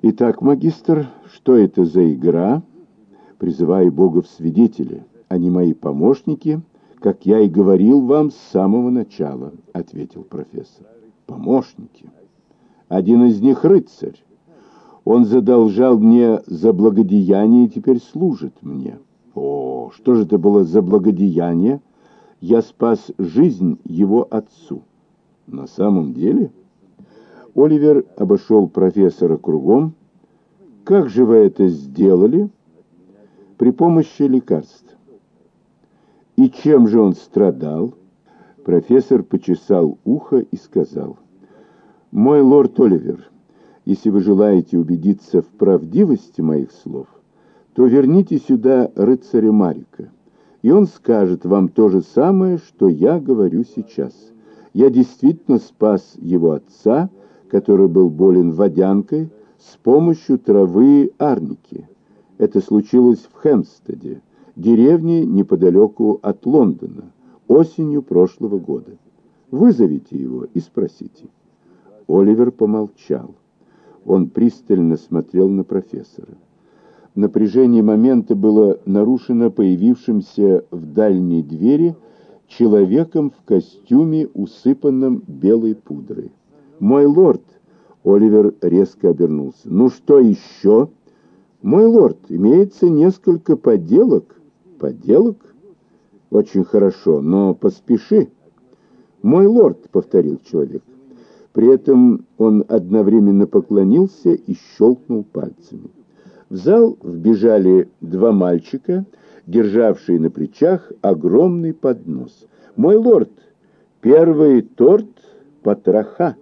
Итак, магистр, что это за игра? Призываю Бога в свидетели, они мои помощники, как я и говорил вам с самого начала, ответил профессор. Помощники. Один из них рыцарь. Он задолжал мне за благодеяние и теперь служит мне. О, что же это было за благодеяние? Я спас жизнь его отцу. На самом деле... Оливер обошел профессора кругом. «Как же вы это сделали?» «При помощи лекарств». «И чем же он страдал?» Профессор почесал ухо и сказал. «Мой лорд Оливер, если вы желаете убедиться в правдивости моих слов, то верните сюда рыцаря Марика, и он скажет вам то же самое, что я говорю сейчас. Я действительно спас его отца, который был болен водянкой, с помощью травы арники. Это случилось в Хемстеде, деревне неподалеку от Лондона, осенью прошлого года. Вызовите его и спросите. Оливер помолчал. Он пристально смотрел на профессора. Напряжение момента было нарушено появившимся в дальней двери человеком в костюме, усыпанном белой пудрой. «Мой лорд!» — Оливер резко обернулся. «Ну что еще?» «Мой лорд, имеется несколько подделок». «Подделок?» «Очень хорошо, но поспеши». «Мой лорд», — повторил человек. При этом он одновременно поклонился и щелкнул пальцами. В зал вбежали два мальчика, державшие на плечах огромный поднос. «Мой лорд, первый торт потроха!»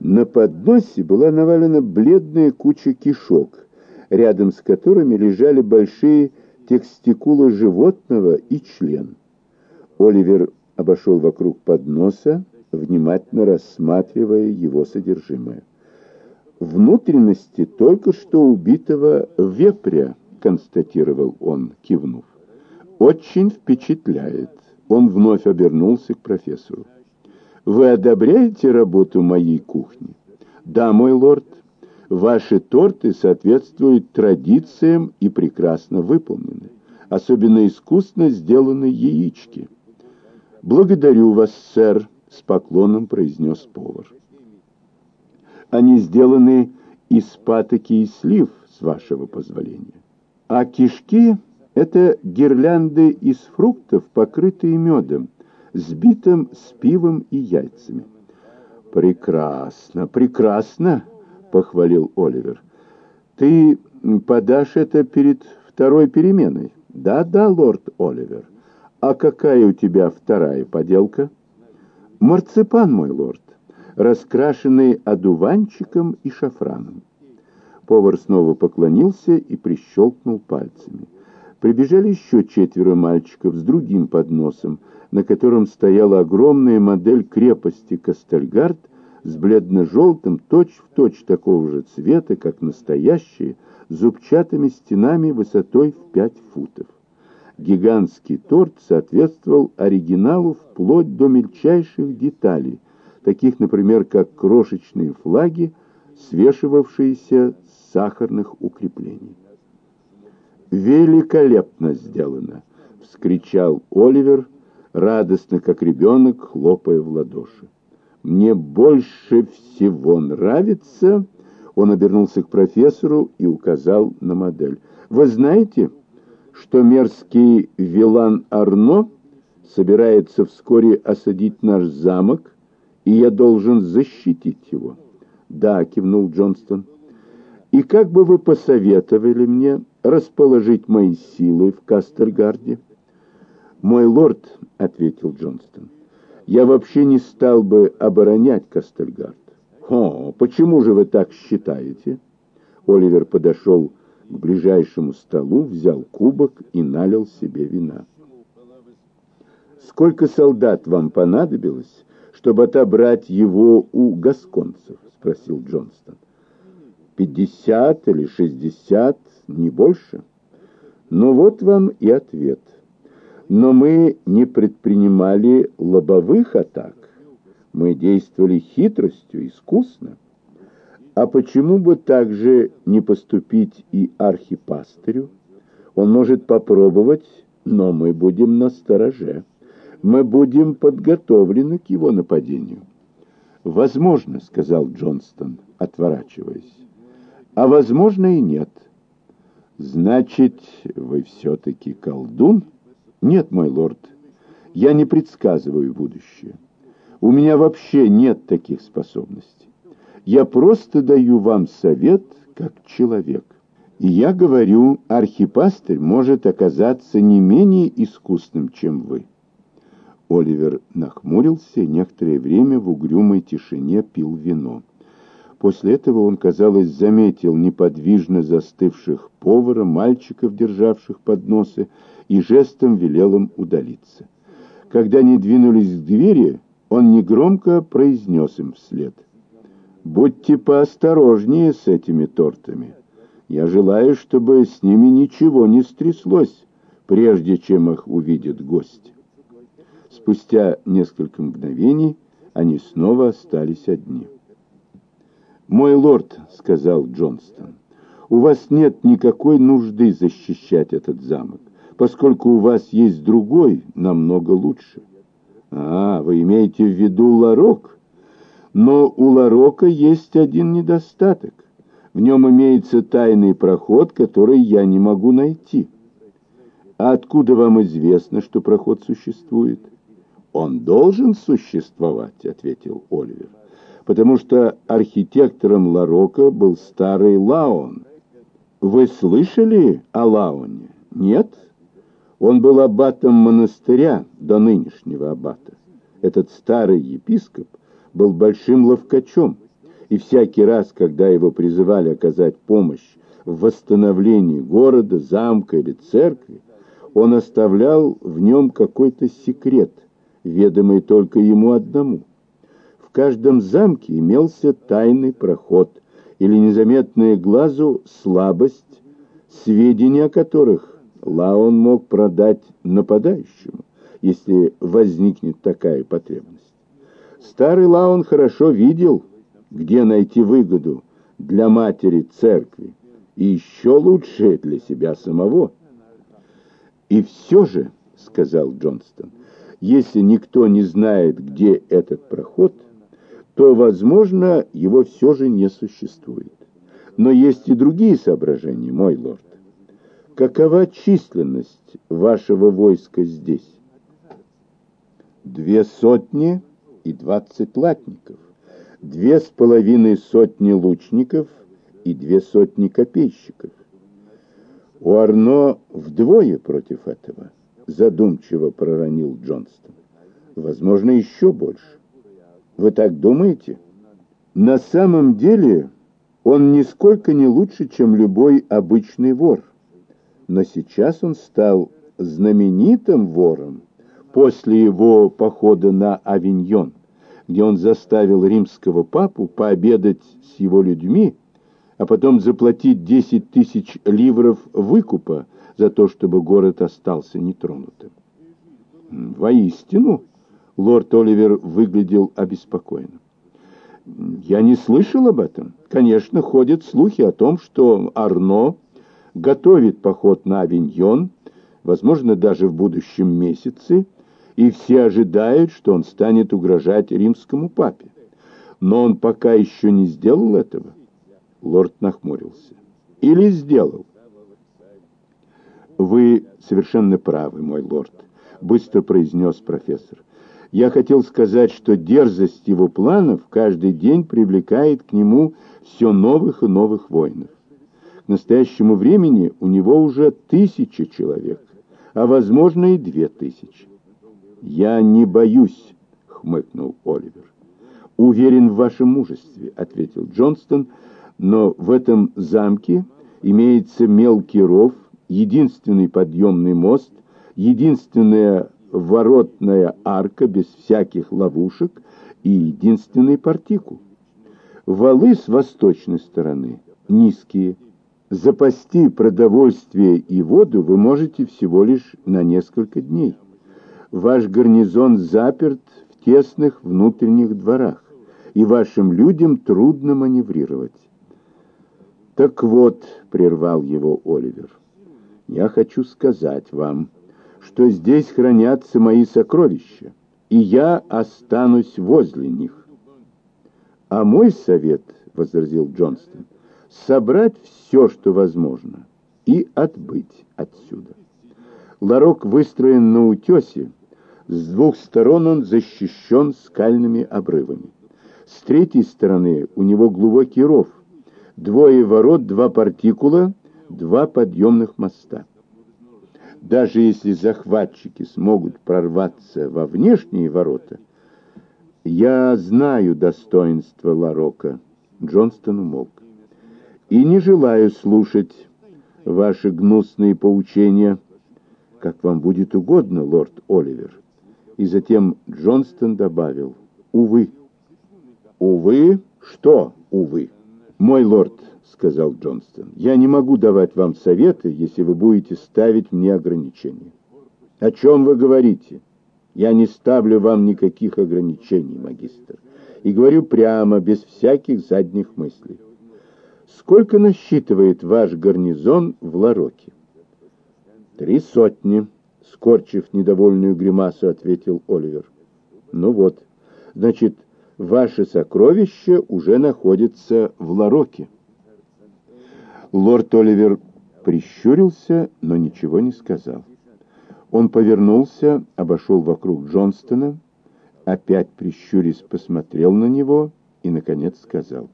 На подносе была навалена бледная куча кишок, рядом с которыми лежали большие текстикулы животного и член. Оливер обошел вокруг подноса, внимательно рассматривая его содержимое. «Внутренности только что убитого вепря», — констатировал он, кивнув. «Очень впечатляет». Он вновь обернулся к профессору. Вы одобряете работу моей кухни? Да, мой лорд. Ваши торты соответствуют традициям и прекрасно выполнены. Особенно искусно сделаны яички. Благодарю вас, сэр, с поклоном произнес повар. Они сделаны из патоки и слив, с вашего позволения. А кишки — это гирлянды из фруктов, покрытые медом, сбитым с пивом и яйцами. «Прекрасно, прекрасно!» — похвалил Оливер. «Ты подашь это перед второй переменой?» «Да-да, лорд Оливер. А какая у тебя вторая поделка?» «Марципан, мой лорд, раскрашенный одуванчиком и шафраном». Повар снова поклонился и прищелкнул пальцами. Прибежали еще четверо мальчиков с другим подносом, на котором стояла огромная модель крепости Кастельгард с бледно-желтым, точь-в-точь такого же цвета, как настоящие, зубчатыми стенами высотой в пять футов. Гигантский торт соответствовал оригиналу вплоть до мельчайших деталей, таких, например, как крошечные флаги, свешивавшиеся с сахарных укреплений. «Великолепно сделано!» — вскричал Оливер — радостно, как ребенок, хлопая в ладоши. «Мне больше всего нравится...» Он обернулся к профессору и указал на модель. «Вы знаете, что мерзкий Вилан Арно собирается вскоре осадить наш замок, и я должен защитить его?» «Да», — кивнул Джонстон. «И как бы вы посоветовали мне расположить мои силы в Кастельгарде?» «Мой лорд», — ответил Джонстон, — «я вообще не стал бы оборонять Кастельгард». «О, почему же вы так считаете?» Оливер подошел к ближайшему столу, взял кубок и налил себе вина. «Сколько солдат вам понадобилось, чтобы отобрать его у гасконцев?» — спросил Джонстон. «Пятьдесят или шестьдесят, не больше?» «Ну вот вам и ответ» но мы не предпринимали лобовых атак. Мы действовали хитростью, искусно. А почему бы также не поступить и архипастырю? Он может попробовать, но мы будем на стороже. Мы будем подготовлены к его нападению. «Возможно», — сказал Джонстон, отворачиваясь. «А возможно и нет». «Значит, вы все-таки колдун?» «Нет, мой лорд, я не предсказываю будущее. У меня вообще нет таких способностей. Я просто даю вам совет как человек. И я говорю, архипастырь может оказаться не менее искусным, чем вы». Оливер нахмурился некоторое время в угрюмой тишине пил вино. После этого он, казалось, заметил неподвижно застывших повара, мальчиков, державших подносы, и жестом велел им удалиться. Когда они двинулись к двери, он негромко произнес им вслед. «Будьте поосторожнее с этими тортами. Я желаю, чтобы с ними ничего не стряслось, прежде чем их увидят гости». Спустя несколько мгновений они снова остались одни. «Мой лорд», — сказал Джонстон, — «у вас нет никакой нужды защищать этот замок, поскольку у вас есть другой, намного лучше». «А, вы имеете в виду Ларок?» «Но у Ларока есть один недостаток. В нем имеется тайный проход, который я не могу найти». «А откуда вам известно, что проход существует?» «Он должен существовать», — ответил Оливер, «потому что архитектором Ларока был старый Лаон. Вы слышали о Лаоне? Нет? Он был аббатом монастыря до нынешнего аббата. Этот старый епископ был большим ловкачом, и всякий раз, когда его призывали оказать помощь в восстановлении города, замка или церкви, он оставлял в нем какой-то секрет — ведомый только ему одному. Каждом замке имелся тайный проход или незаметная глазу слабость, сведения о которых Лаон мог продать нападающему, если возникнет такая потребность. Старый Лаон хорошо видел, где найти выгоду для матери церкви, и еще лучше для себя самого. «И все же», — сказал Джонстон, если никто не знает, где этот проход, то, возможно, его все же не существует. Но есть и другие соображения, мой лорд. Какова численность вашего войска здесь? Две сотни и двадцать латников, две с половиной сотни лучников и две сотни копейщиков. У Арно вдвое против этого – задумчиво проронил Джонстон. Возможно, еще больше. Вы так думаете? На самом деле он нисколько не лучше, чем любой обычный вор. Но сейчас он стал знаменитым вором после его похода на Авиньон, где он заставил римского папу пообедать с его людьми, а потом заплатить 10 тысяч ливров выкупа за то, чтобы город остался нетронутым. Воистину, лорд Оливер выглядел обеспокоенным. Я не слышал об этом. Конечно, ходят слухи о том, что Арно готовит поход на Авиньон, возможно, даже в будущем месяце, и все ожидают, что он станет угрожать римскому папе. Но он пока еще не сделал этого. Лорд нахмурился. Или сделал. «Вы совершенно правы, мой лорд», — быстро произнес профессор. «Я хотел сказать, что дерзость его планов каждый день привлекает к нему все новых и новых воинов. К настоящему времени у него уже тысяча человек, а, возможно, и две тысячи». «Я не боюсь», — хмыкнул Оливер. «Уверен в вашем мужестве», — ответил Джонстон, «но в этом замке имеется мелкий ров, единственный подъемный мост, единственная воротная арка без всяких ловушек и единственный портикул. Валы с восточной стороны низкие. Запасти продовольствие и воду вы можете всего лишь на несколько дней. Ваш гарнизон заперт в тесных внутренних дворах, и вашим людям трудно маневрировать. «Так вот», — прервал его Оливер, — «я хочу сказать вам, что здесь хранятся мои сокровища, и я останусь возле них». «А мой совет», — возразил Джонстон, — «собрать все, что возможно, и отбыть отсюда». Ларок выстроен на утесе, с двух сторон он защищен скальными обрывами. С третьей стороны у него глубокий ров, двое ворот, два партикула, два подъемных моста. Даже если захватчики смогут прорваться во внешние ворота, я знаю достоинство Ларока, Джонстон умолк, и не желаю слушать ваши гнусные поучения, как вам будет угодно, лорд Оливер. И затем Джонстон добавил, увы. Увы? Что увы? «Мой лорд», — сказал Джонстон, — «я не могу давать вам советы, если вы будете ставить мне ограничения». «О чем вы говорите?» «Я не ставлю вам никаких ограничений, магистр, и говорю прямо, без всяких задних мыслей. Сколько насчитывает ваш гарнизон в Лароке?» «Три сотни», — скорчив недовольную гримасу, ответил Оливер. «Ну вот, значит, Ваше сокровище уже находится в Лароке. Лорд Оливер прищурился, но ничего не сказал. Он повернулся, обошел вокруг Джонстона, опять прищурясь посмотрел на него и, наконец, сказал.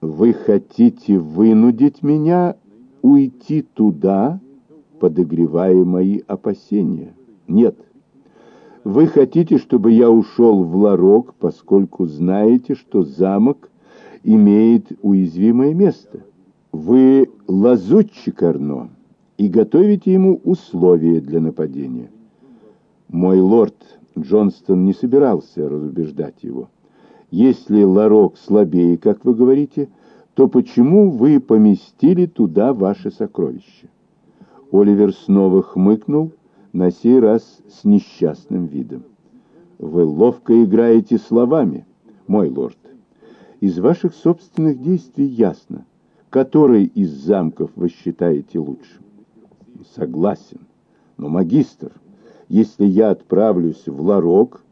«Вы хотите вынудить меня уйти туда, подогревая мои опасения? Нет». Вы хотите, чтобы я ушел в Ларок, поскольку знаете, что замок имеет уязвимое место. Вы лазутчик Арно и готовите ему условия для нападения. Мой лорд Джонстон не собирался разубеждать его. Если Ларок слабее, как вы говорите, то почему вы поместили туда ваше сокровище? Оливер снова хмыкнул на сей раз с несчастным видом. «Вы ловко играете словами, мой лорд. Из ваших собственных действий ясно, который из замков вы считаете лучшим». «Согласен. Но, магистр, если я отправлюсь в Ларок,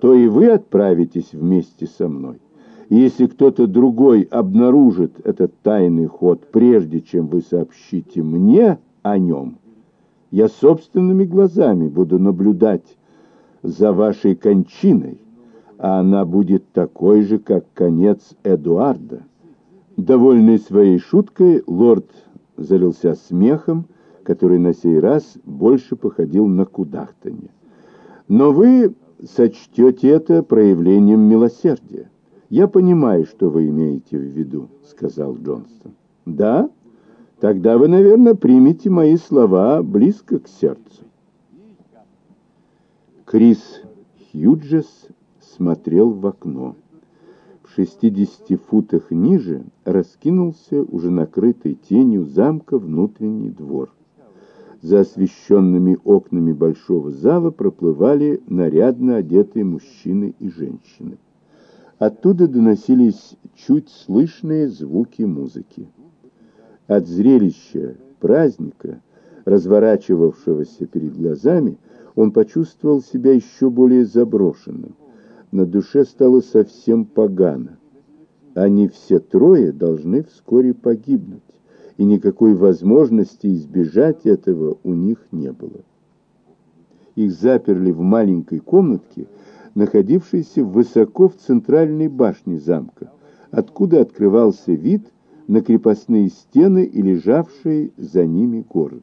то и вы отправитесь вместе со мной. И если кто-то другой обнаружит этот тайный ход, прежде чем вы сообщите мне о нем, я собственными глазами буду наблюдать за вашей кончиной, а она будет такой же, как конец Эдуарда. Довольный своей шуткой, лорд залился смехом, который на сей раз больше походил на кудахтанье. Но вы сочтете это проявлением милосердия. Я понимаю, что вы имеете в виду, сказал Джонстон. Да? Тогда вы, наверное, примете мои слова близко к сердцу. Крис Хьюджес смотрел в окно. В шестидесяти футах ниже раскинулся уже накрытый тенью замка внутренний двор. За освещенными окнами большого зала проплывали нарядно одетые мужчины и женщины. Оттуда доносились чуть слышные звуки музыки. От зрелища праздника, разворачивавшегося перед глазами, он почувствовал себя еще более заброшенным. На душе стало совсем погано. Они все трое должны вскоре погибнуть, и никакой возможности избежать этого у них не было. Их заперли в маленькой комнатке, находившейся высоко в центральной башне замка, откуда открывался вид – на крепостные стены и лежавший за ними город.